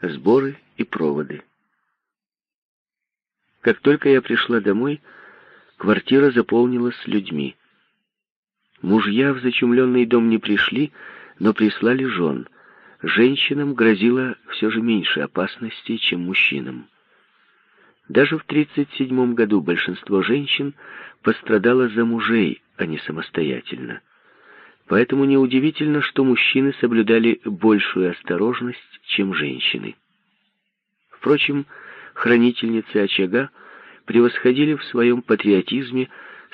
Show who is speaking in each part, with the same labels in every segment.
Speaker 1: сборы и проводы. Как только я пришла домой, квартира заполнилась людьми. Мужья в зачумленный дом не пришли, но прислали жен. Женщинам грозило все же меньше опасности, чем мужчинам. Даже в 1937 году большинство женщин пострадало за мужей, а не самостоятельно. Поэтому неудивительно, что мужчины соблюдали большую осторожность, чем женщины. Впрочем, хранительницы очага превосходили в своем патриотизме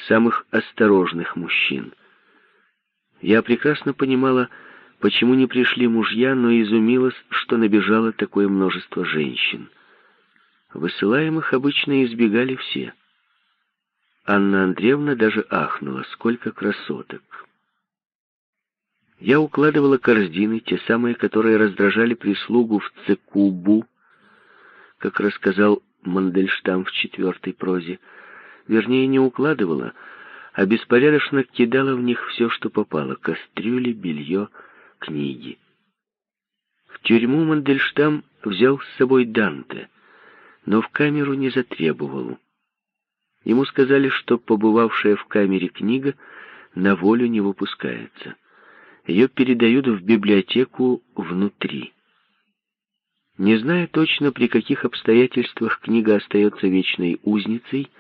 Speaker 1: самых осторожных мужчин. Я прекрасно понимала, почему не пришли мужья, но изумилась, что набежало такое множество женщин. Высылаемых обычно избегали все. Анна Андреевна даже ахнула, сколько красоток. Я укладывала корзины, те самые, которые раздражали прислугу в Цекубу, как рассказал Мандельштам в четвертой прозе. Вернее, не укладывала, а беспорядочно кидала в них все, что попало — кастрюли, белье, книги. В тюрьму Мандельштам взял с собой Данте, но в камеру не затребовал. Ему сказали, что побывавшая в камере книга на волю не выпускается. Ее передают в библиотеку внутри. Не зная точно, при каких обстоятельствах книга остается вечной узницей,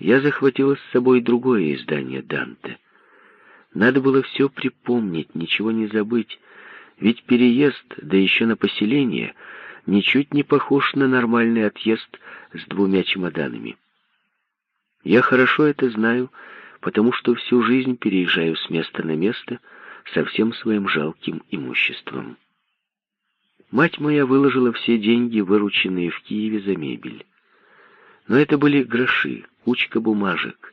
Speaker 1: я захватила с собой другое издание Данте. Надо было все припомнить, ничего не забыть, ведь переезд, да еще на поселение, ничуть не похож на нормальный отъезд с двумя чемоданами. Я хорошо это знаю, потому что всю жизнь переезжаю с места на место со всем своим жалким имуществом. Мать моя выложила все деньги, вырученные в Киеве за мебель. Но это были гроши, кучка бумажек.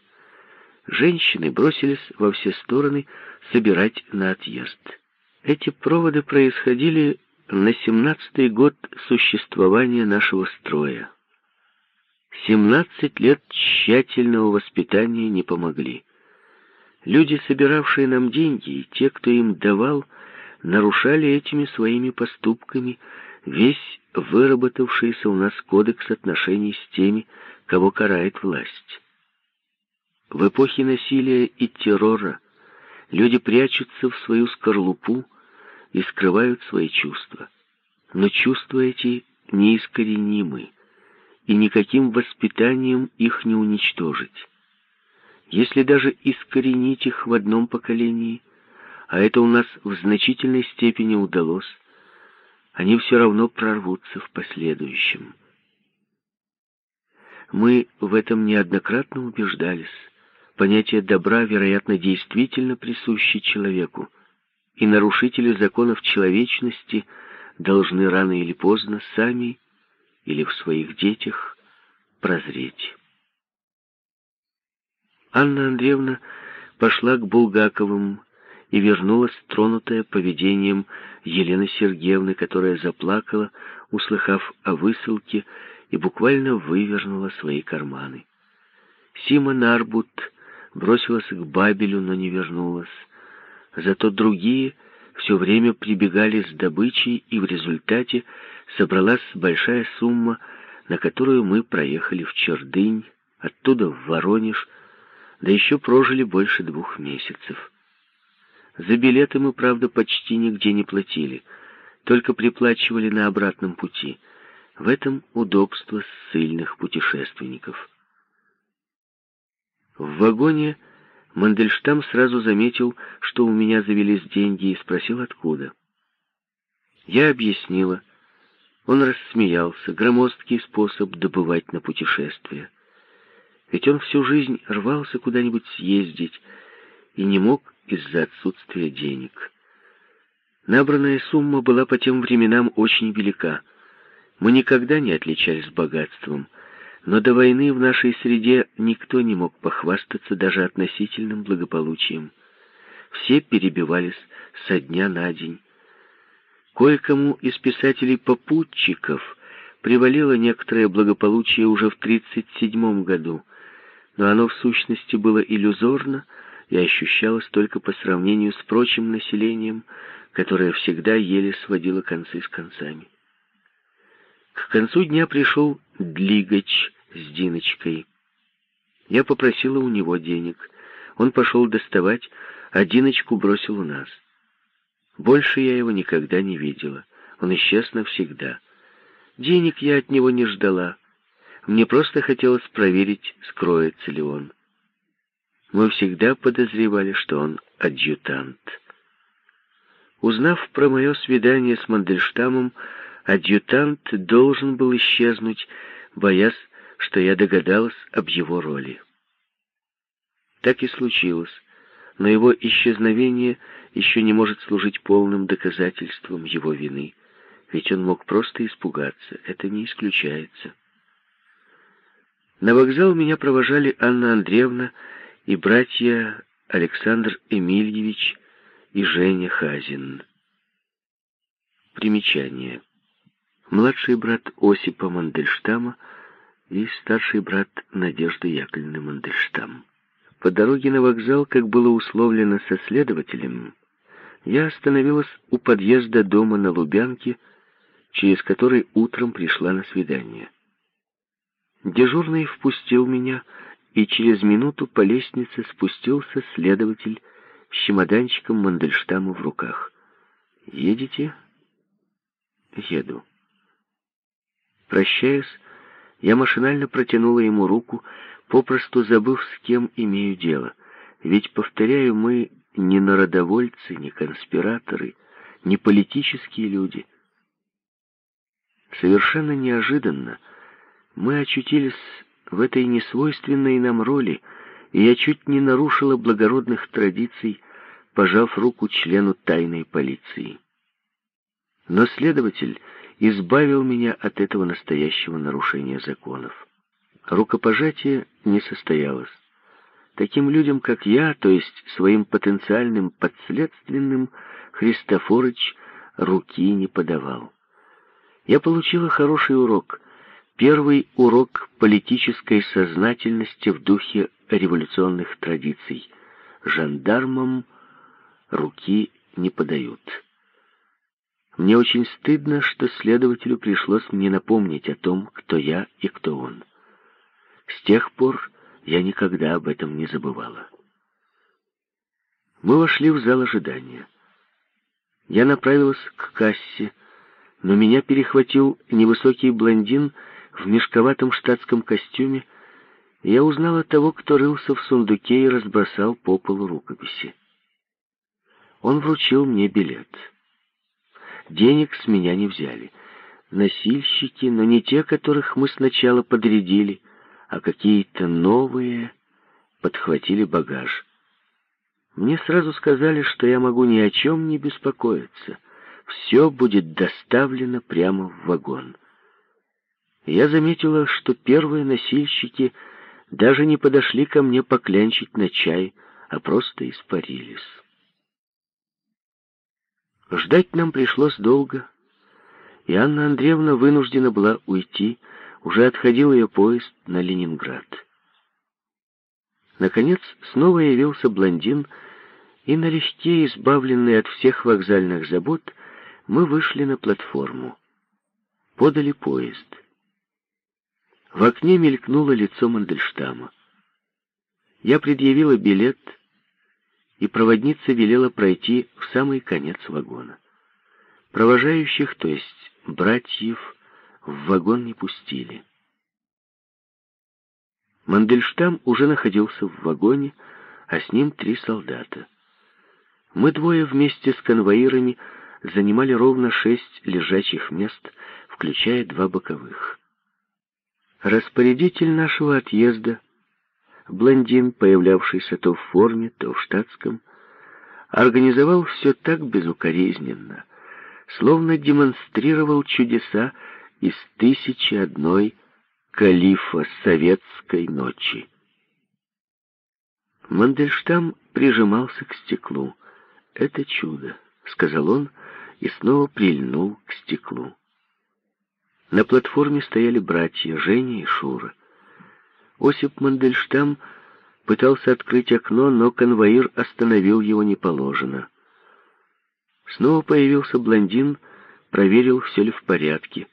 Speaker 1: Женщины бросились во все стороны собирать на отъезд. Эти проводы происходили на семнадцатый год существования нашего строя. Семнадцать лет тщательного воспитания не помогли. Люди, собиравшие нам деньги, и те, кто им давал, нарушали этими своими поступками весь выработавшийся у нас кодекс отношений с теми, кого карает власть. В эпохе насилия и террора люди прячутся в свою скорлупу и скрывают свои чувства. Но чувства эти неискоренимы, и никаким воспитанием их не уничтожить. Если даже искоренить их в одном поколении, а это у нас в значительной степени удалось, они все равно прорвутся в последующем. Мы в этом неоднократно убеждались. Понятие добра, вероятно, действительно присуще человеку, и нарушители законов человечности должны рано или поздно сами или в своих детях прозреть. Анна Андреевна пошла к Булгаковым и вернулась, тронутая поведением Елены Сергеевны, которая заплакала, услыхав о высылке, и буквально вывернула свои карманы. Сима Нарбут бросилась к Бабелю, но не вернулась. Зато другие все время прибегали с добычей, и в результате собралась большая сумма, на которую мы проехали в Чердынь, оттуда в Воронеж, да еще прожили больше двух месяцев. За билеты мы, правда, почти нигде не платили, только приплачивали на обратном пути. В этом удобство ссыльных путешественников. В вагоне Мандельштам сразу заметил, что у меня завелись деньги, и спросил, откуда. Я объяснила. Он рассмеялся. Громоздкий способ добывать на путешествие. Ведь он всю жизнь рвался куда-нибудь съездить и не мог из-за отсутствия денег. Набранная сумма была по тем временам очень велика. Мы никогда не отличались богатством, но до войны в нашей среде никто не мог похвастаться даже относительным благополучием. Все перебивались со дня на день. Кое-кому из писателей-попутчиков привалило некоторое благополучие уже в 1937 году, но оно в сущности было иллюзорно и ощущалось только по сравнению с прочим населением, которое всегда еле сводило концы с концами. К концу дня пришел Длигач с Диночкой. Я попросила у него денег. Он пошел доставать, а Диночку бросил у нас. Больше я его никогда не видела. Он исчез навсегда. Денег я от него не ждала. Мне просто хотелось проверить, скроется ли он. Мы всегда подозревали, что он адъютант. Узнав про мое свидание с Мандельштамом, адъютант должен был исчезнуть, боясь, что я догадалась об его роли. Так и случилось, но его исчезновение еще не может служить полным доказательством его вины, ведь он мог просто испугаться, это не исключается. На вокзал меня провожали Анна Андреевна и братья Александр Эмильевич и Женя Хазин. Примечание. Младший брат Осипа Мандельштама и старший брат Надежды Яковлевны Мандельштам. По дороге на вокзал, как было условлено со следователем, я остановилась у подъезда дома на Лубянке, через который утром пришла на свидание. Дежурный впустил меня, и через минуту по лестнице спустился следователь с чемоданчиком Мандельштама в руках. «Едете?» «Еду». Прощаясь, я машинально протянула ему руку, попросту забыв, с кем имею дело. Ведь, повторяю, мы не народовольцы, не конспираторы, не политические люди. Совершенно неожиданно мы очутились в этой несвойственной нам роли, и я чуть не нарушила благородных традиций, пожав руку члену тайной полиции. Но следователь избавил меня от этого настоящего нарушения законов. Рукопожатие не состоялось. Таким людям, как я, то есть своим потенциальным подследственным, Христофорыч руки не подавал. Я получила хороший урок — Первый урок политической сознательности в духе революционных традиций. Жандармам руки не подают. Мне очень стыдно, что следователю пришлось мне напомнить о том, кто я и кто он. С тех пор я никогда об этом не забывала. Мы вошли в зал ожидания. Я направилась к кассе, но меня перехватил невысокий блондин в мешковатом штатском костюме, я узнала того, кто рылся в сундуке и разбросал по полу рукописи. Он вручил мне билет. Денег с меня не взяли. Носильщики, но не те, которых мы сначала подрядили, а какие-то новые подхватили багаж. Мне сразу сказали, что я могу ни о чем не беспокоиться. Все будет доставлено прямо в вагон я заметила, что первые носильщики даже не подошли ко мне поклянчить на чай, а просто испарились. Ждать нам пришлось долго, и Анна Андреевна вынуждена была уйти, уже отходил ее поезд на Ленинград. Наконец снова явился блондин, и налегке, избавленные от всех вокзальных забот, мы вышли на платформу. Подали поезд. В окне мелькнуло лицо Мандельштама. Я предъявила билет, и проводница велела пройти в самый конец вагона. Провожающих, то есть братьев, в вагон не пустили. Мандельштам уже находился в вагоне, а с ним три солдата. Мы двое вместе с конвоирами занимали ровно шесть лежачих мест, включая два боковых. Распорядитель нашего отъезда, блондин, появлявшийся то в форме, то в штатском, организовал все так безукоризненно, словно демонстрировал чудеса из тысячи одной калифа советской ночи. Мандельштам прижимался к стеклу. «Это чудо», — сказал он и снова прильнул к стеклу. На платформе стояли братья Женя и Шура. Осип Мандельштам пытался открыть окно, но конвоир остановил его неположенно. Снова появился блондин, проверил, все ли в порядке.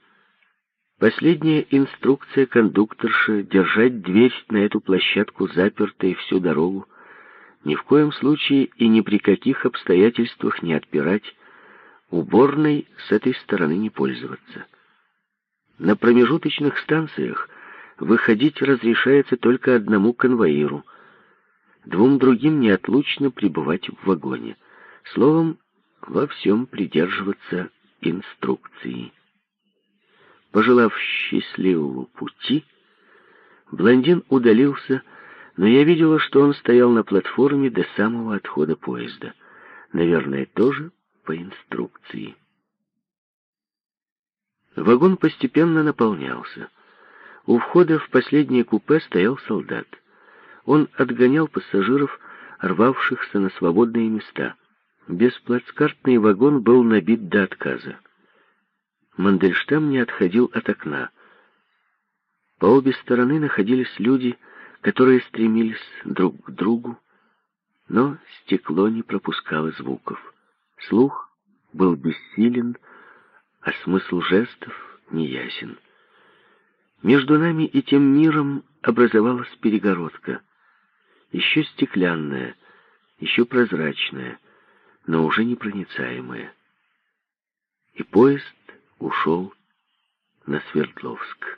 Speaker 1: Последняя инструкция кондукторши — держать дверь на эту площадку запертой всю дорогу, ни в коем случае и ни при каких обстоятельствах не отпирать, уборной с этой стороны не пользоваться. На промежуточных станциях выходить разрешается только одному конвоиру, двум другим неотлучно пребывать в вагоне. Словом, во всем придерживаться инструкции. Пожелав счастливого пути, блондин удалился, но я видела, что он стоял на платформе до самого отхода поезда. Наверное, тоже по инструкции. Вагон постепенно наполнялся. У входа в последнее купе стоял солдат. Он отгонял пассажиров, рвавшихся на свободные места. Бесплацкартный вагон был набит до отказа. Мандельштам не отходил от окна. По обе стороны находились люди, которые стремились друг к другу, но стекло не пропускало звуков. Слух был бессилен, а смысл жестов неясен. Между нами и тем миром образовалась перегородка, еще стеклянная, еще прозрачная, но уже непроницаемая. И поезд ушел на Свердловск.